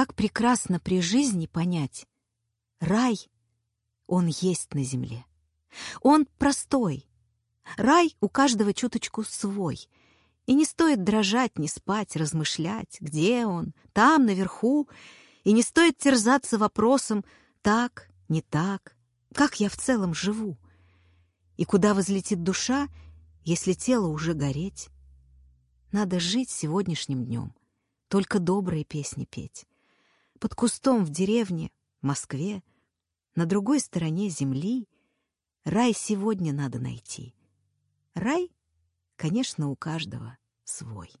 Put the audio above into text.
Как прекрасно при жизни понять. Рай, он есть на земле. Он простой. Рай у каждого чуточку свой. И не стоит дрожать, не спать, размышлять, где он, там, наверху. И не стоит терзаться вопросом «так, не так, как я в целом живу?» И куда возлетит душа, если тело уже гореть? Надо жить сегодняшним днем, только добрые песни петь. Под кустом в деревне, Москве, на другой стороне земли рай сегодня надо найти. Рай, конечно, у каждого свой.